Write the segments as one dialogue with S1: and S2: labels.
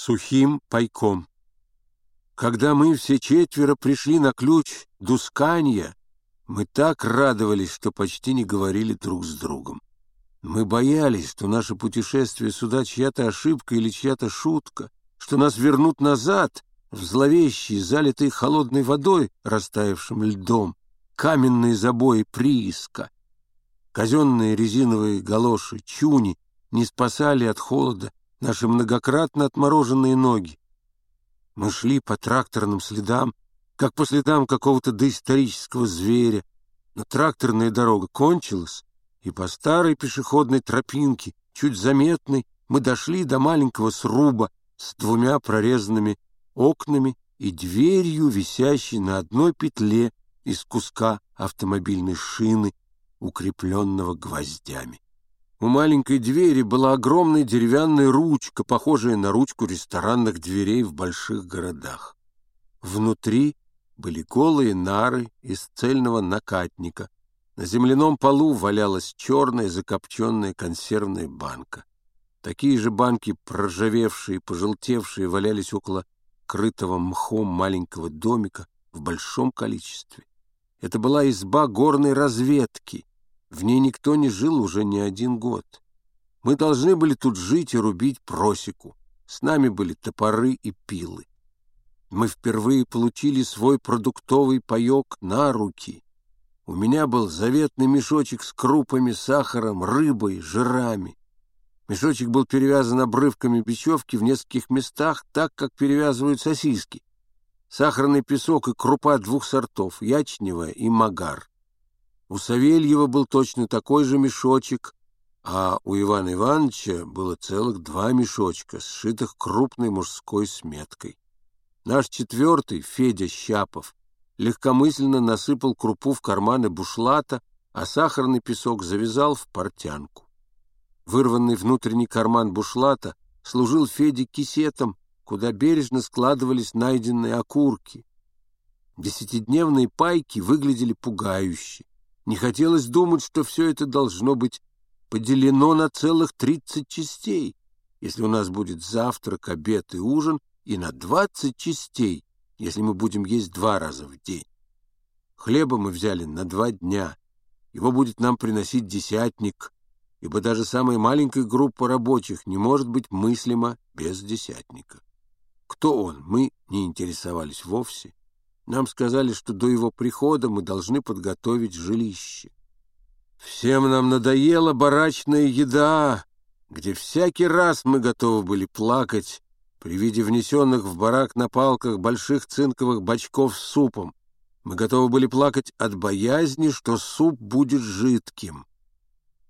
S1: сухим пайком. Когда мы все четверо пришли на ключ Дусканья, мы так радовались, что почти не говорили друг с другом. Мы боялись, что наше путешествие сюда чья-то ошибка или чья-то шутка, что нас вернут назад в зловещий, залитый холодной водой, растаявшим льдом, каменные забои прииска. Казенные резиновые галоши, чуни не спасали от холода наши многократно отмороженные ноги. Мы шли по тракторным следам, как по следам какого-то доисторического зверя, но тракторная дорога кончилась, и по старой пешеходной тропинке, чуть заметной, мы дошли до маленького сруба с двумя прорезанными окнами и дверью, висящей на одной петле из куска автомобильной шины, укрепленного гвоздями. У маленькой двери была огромная деревянная ручка, похожая на ручку ресторанных дверей в больших городах. Внутри были голые нары из цельного накатника. На земляном полу валялась черная закопченная консервная банка. Такие же банки, проржавевшие, пожелтевшие, валялись около крытого мхом маленького домика в большом количестве. Это была изба горной разведки, в ней никто не жил уже не один год. Мы должны были тут жить и рубить просеку. С нами были топоры и пилы. Мы впервые получили свой продуктовый паек на руки. У меня был заветный мешочек с крупами, сахаром, рыбой, жирами. Мешочек был перевязан обрывками бечевки в нескольких местах, так, как перевязывают сосиски. Сахарный песок и крупа двух сортов, ячневая и магар. У Савельева был точно такой же мешочек, а у Ивана Ивановича было целых два мешочка, сшитых крупной мужской сметкой. Наш четвертый, Федя Щапов, легкомысленно насыпал крупу в карманы бушлата, а сахарный песок завязал в портянку. Вырванный внутренний карман бушлата служил Феде кисетом, куда бережно складывались найденные окурки. Десятидневные пайки выглядели пугающе. Не хотелось думать, что все это должно быть поделено на целых тридцать частей, если у нас будет завтрак, обед и ужин, и на двадцать частей, если мы будем есть два раза в день. Хлеба мы взяли на два дня. Его будет нам приносить десятник, ибо даже самая маленькая группа рабочих не может быть мыслима без десятника. Кто он, мы не интересовались вовсе. Нам сказали, что до его прихода мы должны подготовить жилище. Всем нам надоела барачная еда, где всякий раз мы готовы были плакать при виде внесенных в барак на палках больших цинковых бачков с супом. Мы готовы были плакать от боязни, что суп будет жидким.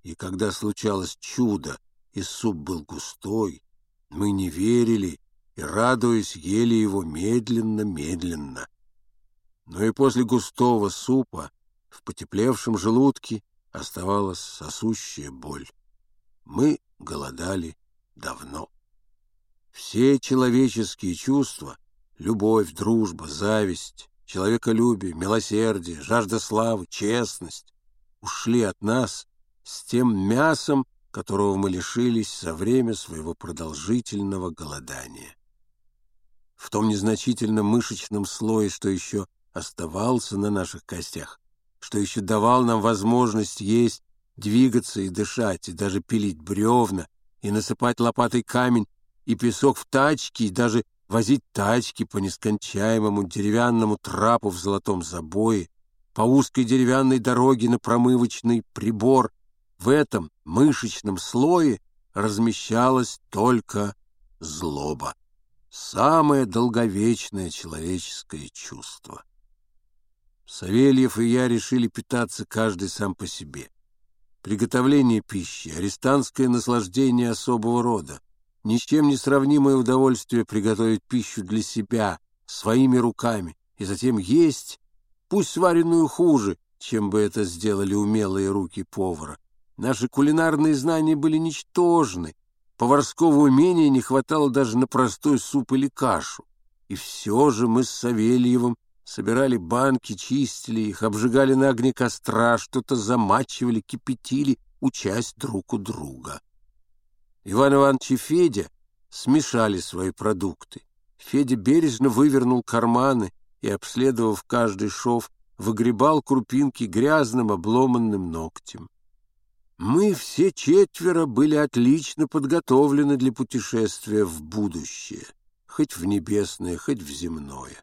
S1: И когда случалось чудо, и суп был густой, мы не верили и, радуясь, ели его медленно-медленно но и после густого супа в потеплевшем желудке оставалась сосущая боль. Мы голодали давно. Все человеческие чувства — любовь, дружба, зависть, человеколюбие, милосердие, жажда славы, честность — ушли от нас с тем мясом, которого мы лишились за время своего продолжительного голодания. В том незначительном мышечном слое, что еще оставался на наших костях, что еще давал нам возможность есть, двигаться и дышать, и даже пилить бревна, и насыпать лопатой камень и песок в тачки, и даже возить тачки по нескончаемому деревянному трапу в золотом забое, по узкой деревянной дороге на промывочный прибор. В этом мышечном слое размещалось только злоба, самое долговечное человеческое чувство. Савельев и я решили питаться каждый сам по себе. Приготовление пищи, арестантское наслаждение особого рода, ни с чем не сравнимое удовольствие приготовить пищу для себя, своими руками, и затем есть, пусть сваренную хуже, чем бы это сделали умелые руки повара. Наши кулинарные знания были ничтожны, поварского умения не хватало даже на простой суп или кашу. И все же мы с Савельевым собирали банки, чистили их, обжигали на огне костра, что-то замачивали, кипятили, учась друг у друга. Иван Иванович и Федя смешали свои продукты. Федя бережно вывернул карманы и, обследовав каждый шов, выгребал крупинки грязным обломанным ногтем. Мы все четверо были отлично подготовлены для путешествия в будущее, хоть в небесное, хоть в земное.